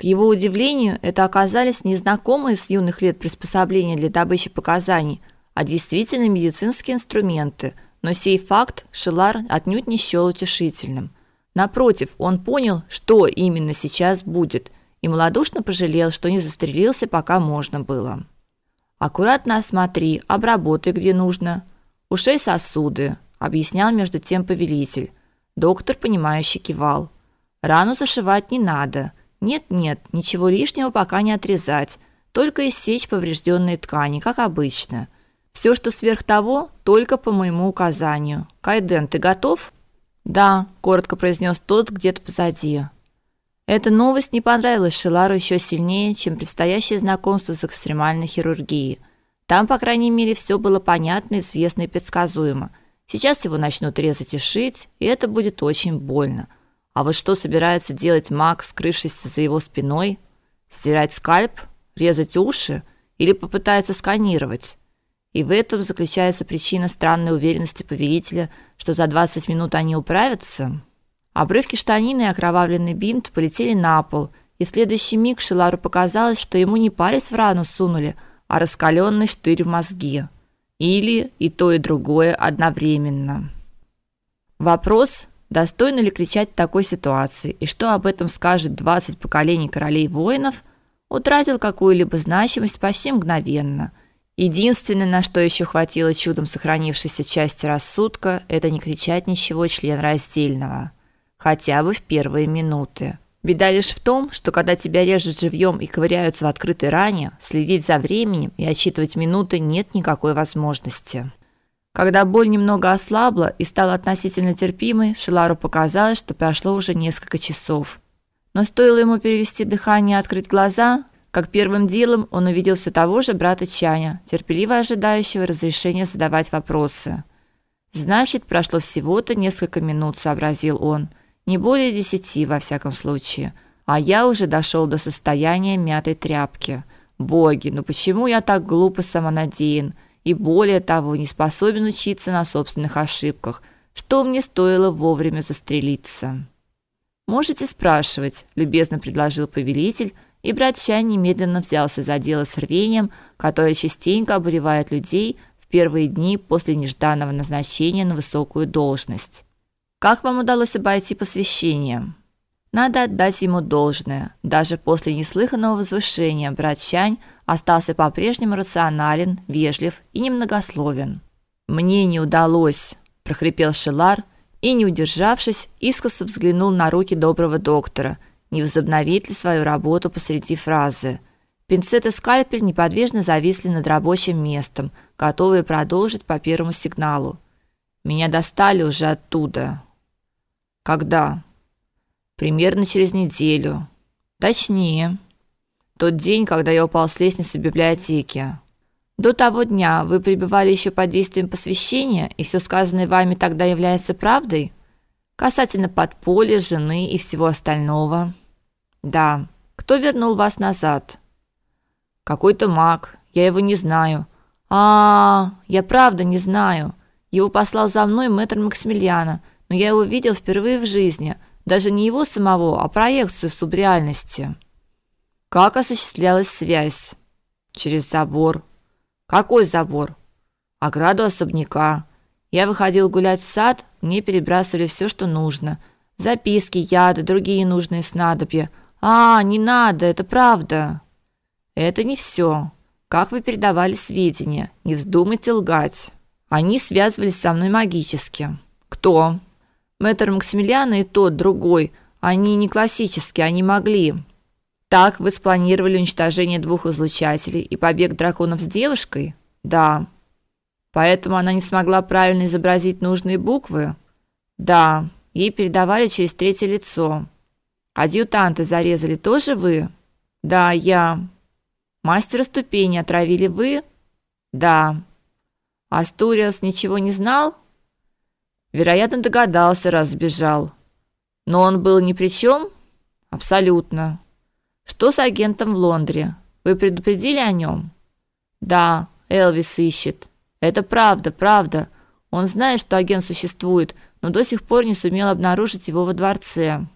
К его удивлению, это оказались не знакомые с юных лет приспособления для добычи показаний, а действительно медицинские инструменты. Но сей факт Шилар отнюдь не счел утешительным. Напротив, он понял, что именно сейчас будет, и малодушно пожалел, что не застрелился, пока можно было. Аккуратно осмотри, обработай где нужно. Ушей сосуды, объяснял между тем повелитель. Доктор понимающе кивал. Рану зашивать не надо. Нет-нет, ничего лишнего пока не отрезать, только иссечь поврежденные ткани, как обычно. Все, что сверх того, только по моему указанию. Кайден, ты готов? Да, коротко произнес тот где-то позади. Эта новость не понравилась Шилару еще сильнее, чем предстоящее знакомство с экстремальной хирургией. Там, по крайней мере, все было понятно, известно и предсказуемо. Сейчас его начнут резать и шить, и это будет очень больно. А вот что собирается делать маг, скрывшийся за его спиной? Стирать скальп, резать уши или попытается сканировать? И в этом заключается причина странной уверенности повелителя, что за 20 минут они управятся. Обрывки штанины и окровавленный бинт полетели на пол, и в следующий миг Шилару показалось, что ему не палец в рану сунули, а раскаленный штырь в мозги. Или и то, и другое одновременно. Вопрос, Достойно ли кричать в такой ситуации и что об этом скажет 20 поколений королей-воинов, утратил какую-либо значимость почти мгновенно. Единственное, на что еще хватило чудом сохранившейся части рассудка, это не кричать ничего членораздельного, хотя бы в первые минуты. Беда лишь в том, что когда тебя режут живьем и ковыряются в открытой ране, следить за временем и отсчитывать минуты нет никакой возможности. Когда боль немного ослабла и стала относительно терпимой, Шилару показалось, что прошло уже несколько часов. Но стоило ему перевести дыхание и открыть глаза, как первым делом он увидел все того же брата Чаня, терпеливо ожидающего разрешения задавать вопросы. Значит, прошло всего-то несколько минут, сообразил он, не более десяти во всяком случае, а я уже дошел до состояния мятой тряпки. Боги, ну почему я так глупо самонадеян? И более того, не способен учиться на собственных ошибках, что мне стоило вовремя застрелиться. Можете спрашивать, любезно предложил повелитель, и брат Чай немедленно взялся за дело с рвением, которое частенько обуревает людей в первые дни после нежданного назначения на высокую должность. Как вам удалось обойти посвящение? Надо отдать ему должное. Даже после неслыханного возвышения брат Чань остался по-прежнему рационален, вежлив и немногословен. Мне не удалось, прохрипел Шелар и, не удержавшись, искоса взглянул на руки доброго доктора, не возобновит ли свою работу посреди фразы. Пинцет и скальпель неподвижно зависли над рабочим местом, готовые продолжить по первому сигналу. Меня достали уже оттуда. Когда? Примерно через неделю. Точнее, тот день, когда я упал с лестницы библиотеки. До того дня вы пребывали еще под действием посвящения, и все сказанное вами тогда является правдой? Касательно подполья, жены и всего остального. Да. Кто вернул вас назад? Какой-то маг. Я его не знаю. А, -а, -а я правда не знаю. Его послал за мной мэтр Максимилиана, но я его видел впервые в жизни – даже не его самого, а проекцию субреальности. Как осуществлялась связь? Через забор. Какой забор? Ограду особняка. Я выходил гулять в сад, мне перебрасывали все, что нужно. Записки, яды, другие нужные снадобья. А, не надо, это правда. Это не все. Как вы передавали сведения? Не вздумайте лгать. Они связывались со мной магически. Кто? Мэтр Максимилиан и тот другой, они не классические, они могли. Так вы спланировали уничтожение двух излучателей и побег драконов с девушкой? Да. Поэтому она не смогла правильно изобразить нужные буквы? Да. Ей передавали через третье лицо. Адъютанты зарезали тоже вы? Да, я. Мастера ступени отравили вы? Да. Астуриас ничего не знал? Вероятно, догадался, раз сбежал. Но он был ни при чем? Абсолютно. Что с агентом в Лондоне? Вы предупредили о нем? Да, Элвис ищет. Это правда, правда. Он знает, что агент существует, но до сих пор не сумел обнаружить его во дворце.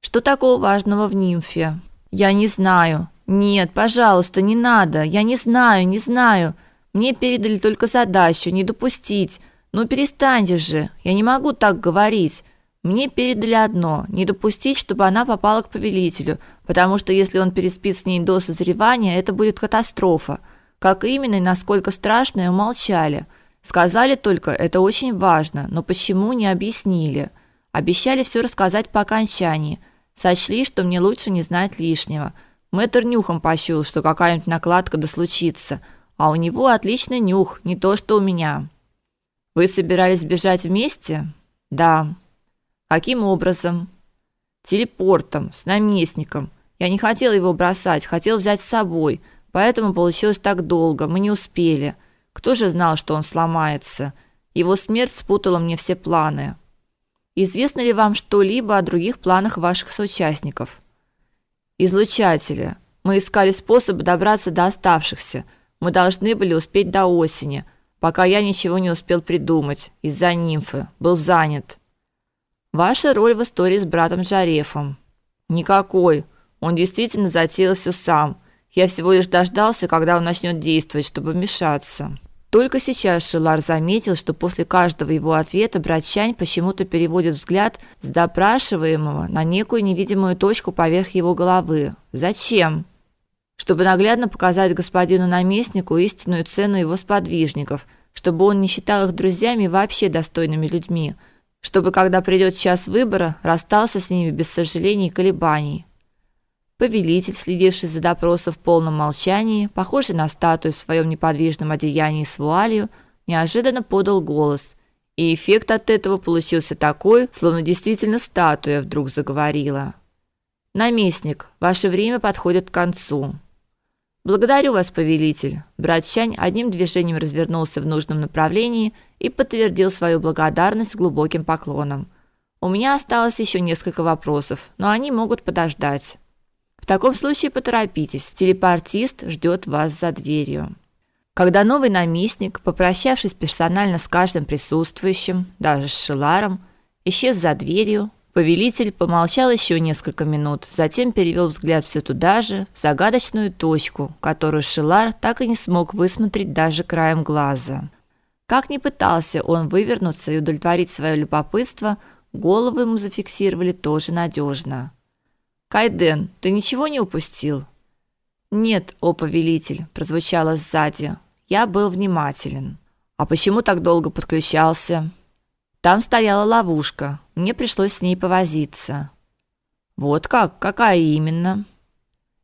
Что такого важного в нимфе? Я не знаю. Нет, пожалуйста, не надо. Я не знаю, не знаю. Мне передали только задачу не допустить. Ну перестаньте же. Я не могу так говорить. Мне передали одно не допустить, чтобы она попала к повелителю, потому что если он переспит с ней до созревания, это будет катастрофа. Как именно и насколько страшно, умолчали. Сказали только, это очень важно, но почему не объяснили. Обещали все рассказать по окончании. Сочли, что мне лучше не знать лишнего. Мэтр нюхом пощул, что какая-нибудь накладка да случится, а у него отличный нюх, не то что у меня. Вы собирались бежать вместе? Да. Каким образом? Телепортом, с наместником. Я не хотел его бросать, хотел взять с собой, поэтому получилось так долго, мы не успели. Кто же знал, что он сломается? Его смерть спутала мне все планы. Известно ли вам что-либо о других планах ваших соучастников? Излучатели. Мы искали способ добраться до оставшихся. Мы должны были успеть до осени, пока я ничего не успел придумать из-за нимфы, был занят. Ваша роль в истории с братом Жарефом. Никакой. Он действительно затеял все сам. Я всего лишь дождался, когда он начнет действовать, чтобы вмешаться. Только сейчас Шилар заметил, что после каждого его ответа брат Чань почему-то переводит взгляд с допрашиваемого на некую невидимую точку поверх его головы. Зачем? Чтобы наглядно показать господину наместнику истинную цену его сподвижников, чтобы он не считал их друзьями вообще достойными людьми – чтобы когда придет час выбора, расстался с ними без сожалений и колебаний. Повелитель, следивший за допросом в полном молчании, похожий на статую в своем неподвижном одеянии с вуалью, неожиданно подал голос, и эффект от этого получился такой, словно действительно статуя вдруг заговорила. Наместник, ваше время подходит к концу. Благодарю вас, повелитель. Брат Чань одним движением развернулся в нужном направлении и подтвердил свою благодарность глубоким поклоном. У меня осталось еще несколько вопросов, но они могут подождать. В таком случае поторопитесь. Телепортист ждет вас за дверью. Когда новый наместник, попрощавшись персонально с каждым присутствующим, даже с Шиларом, исчез за дверью, Повелитель помолчал еще несколько минут, затем перевел взгляд все туда же, в загадочную точку, которую Шилар так и не смог высмотреть даже краем глаза. Как ни пытался он вывернуться и удовлетворить свое любопытство, голову ему зафиксировали тоже надежно. Кайден, ты ничего не упустил? Нет, о повелитель, прозвучало сзади. Я был внимателен. А почему так долго подключался? Там стояла ловушка. Мне пришлось с ней повозиться. Вот как? Какая именно?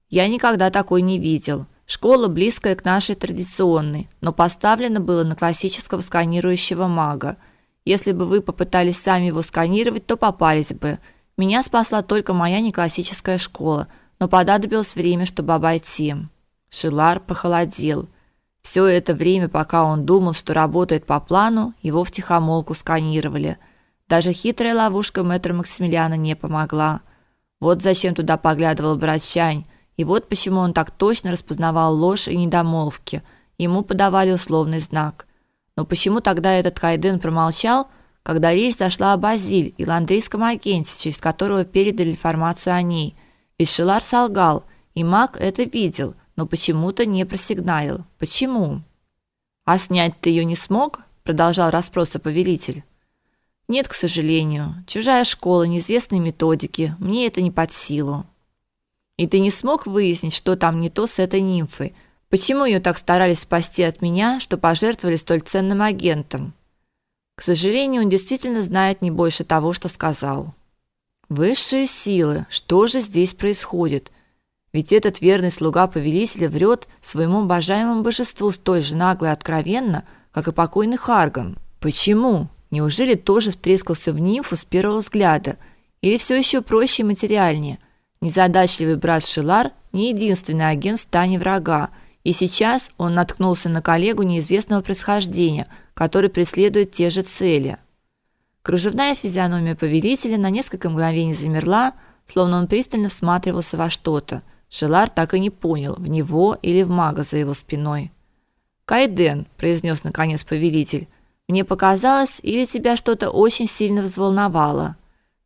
Я никогда такой не видел. Школа близкая к нашей традиционной, но поставлена было на классического сканирующего мага. Если бы вы попытались сами его сканировать, то попались бы. Меня спасла только моя неклассическая школа, но понадобилось время, чтобы обойти. Шилар похолодел. Все это время, пока он думал, что работает по плану, его втихомолку сканировали. Даже хитрая ловушка мэтра Максимилиана не помогла. Вот зачем туда поглядывал брат Чань, и вот почему он так точно распознавал ложь и недомолвки. Ему подавали условный знак. Но почему тогда этот Кайден промолчал, когда речь зашла о Базиль и ландрийском агенте, через которого передали информацию о ней? Ведь Шилар солгал, и маг это видел – но почему-то не просигналил. Почему? А снять ты ее не смог? продолжал расспросы повелитель. Нет, к сожалению. Чужая школа, неизвестные методики. Мне это не под силу. И ты не смог выяснить, что там не то с этой нимфой? Почему ее так старались спасти от меня, что пожертвовали столь ценным агентом? К сожалению, он действительно знает не больше того, что сказал. Высшие силы, что же здесь происходит? Ведь этот верный слуга повелителя врет своему обожаемому божеству столь же нагло и откровенно, как и покойный Харган. Почему? Неужели тоже втрескался в нимфу с первого взгляда? Или все еще проще и материальнее? Незадачливый брат Шилар не единственный агент в стане врага, и сейчас он наткнулся на коллегу неизвестного происхождения, который преследует те же цели. Кружевная физиономия повелителя на несколько мгновений замерла, словно он пристально всматривался во что-то – Шелар так и не понял, в него или в мага за его спиной. "Кайден", произнес наконец повелитель. "Мне показалось, или тебя что-то очень сильно взволновало.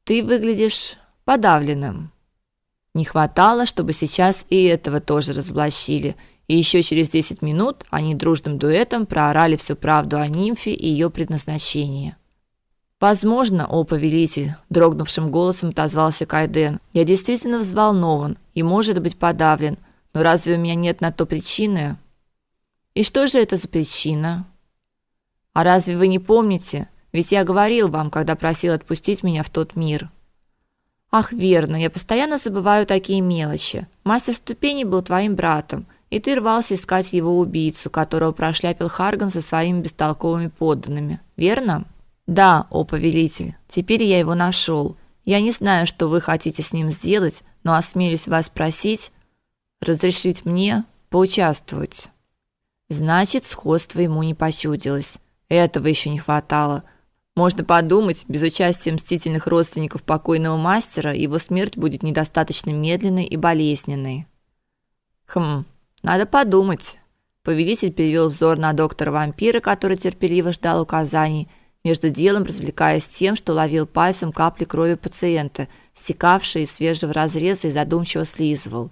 Ты выглядишь подавленным". Не хватало, чтобы сейчас и этого тоже разоблачили. И еще через 10 минут они дружным дуэтом проорали всю правду о нимфе и ее предназначении. Возможно, о повелитель, дрогнувшим голосом отозвался Кайден. Я действительно взволнован и, может быть, подавлен, но разве у меня нет на то причины? И что же это за причина? А разве вы не помните? Ведь я говорил вам, когда просил отпустить меня в тот мир. Ах, верно, я постоянно забываю такие мелочи. Мастер ступеней был твоим братом, и ты рвался искать его убийцу, которого прошляпил Харган со своими бестолковыми подданными. Верно? Да, о повелитель. Теперь я его нашел. Я не знаю, что вы хотите с ним сделать, но осмелюсь вас просить разрешить мне поучаствовать. Значит, сходство ему не почудилось. Этого еще не хватало. Можно подумать, без участия мстительных родственников покойного мастера его смерть будет недостаточно медленной и болезненной. Хм, надо подумать. Повелитель перевел взор на доктора-вампира, который терпеливо ждал указаний, между делом развлекаясь тем, что ловил пальцем капли крови пациента, стекавшие из свежего разреза и задумчиво слизывал.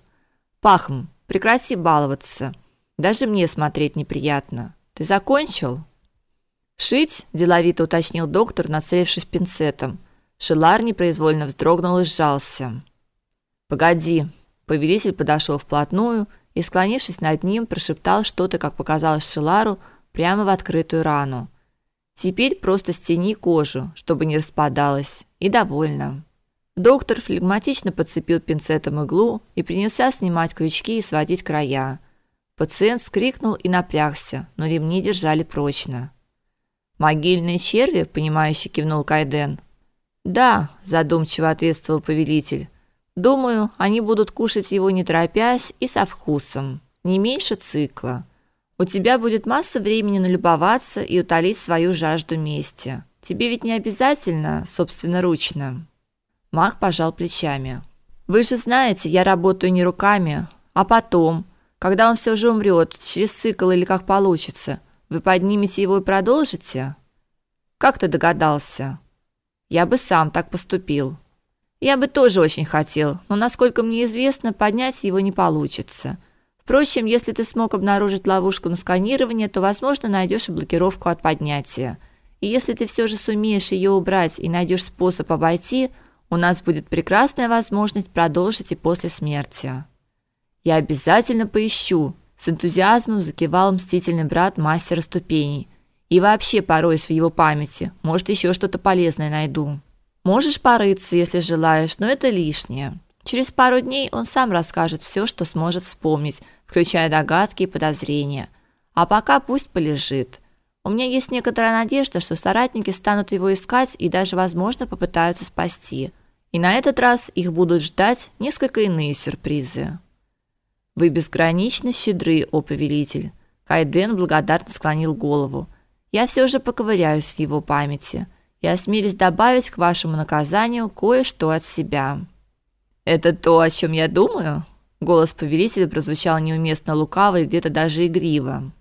Пахм, прекрати баловаться. Даже мне смотреть неприятно. Ты закончил? Шить, деловито уточнил доктор, нацелившись пинцетом. Шелар непроизвольно вздрогнул и сжался. Погоди. Повелитель подошел вплотную и, склонившись над ним, прошептал что-то, как показалось Шелару, прямо в открытую рану. Теперь просто стяни кожу, чтобы не распадалась, и довольно. Доктор флегматично подцепил пинцетом иглу и принялся снимать крючки и сводить края. Пациент вскрикнул и напрягся, но ремни держали прочно. Могильные черви, понимающе кивнул Кайден. Да, задумчиво ответствовал повелитель. Думаю, они будут кушать его не торопясь и со вкусом, не меньше цикла. У тебя будет масса времени налюбоваться и утолить свою жажду мести. Тебе ведь не обязательно собственноручно. Мах пожал плечами. Вы же знаете, я работаю не руками, а потом, когда он все же умрет, через цикл или как получится, вы поднимете его и продолжите? Как ты догадался? Я бы сам так поступил. Я бы тоже очень хотел, но насколько мне известно, поднять его не получится. Впрочем, если ты смог обнаружить ловушку на сканирование, то, возможно, найдешь и блокировку от поднятия. И если ты все же сумеешь ее убрать и найдешь способ обойти, у нас будет прекрасная возможность продолжить и после смерти. Я обязательно поищу, с энтузиазмом закивал мстительный брат мастера ступеней. И вообще пороюсь в его памяти, может, еще что-то полезное найду. Можешь порыться, если желаешь, но это лишнее. Через пару дней он сам расскажет все, что сможет вспомнить, включая догадки и подозрения. А пока пусть полежит. У меня есть некоторая надежда, что соратники станут его искать и даже, возможно, попытаются спасти. И на этот раз их будут ждать несколько иные сюрпризы. Вы безгранично щедры, о повелитель. Кайден благодарно склонил голову. Я все же поковыряюсь в его памяти. Я осмелюсь добавить к вашему наказанию кое-что от себя. Это то, о чем я думаю? Голос повелителя прозвучал неуместно лукаво и где-то даже игриво.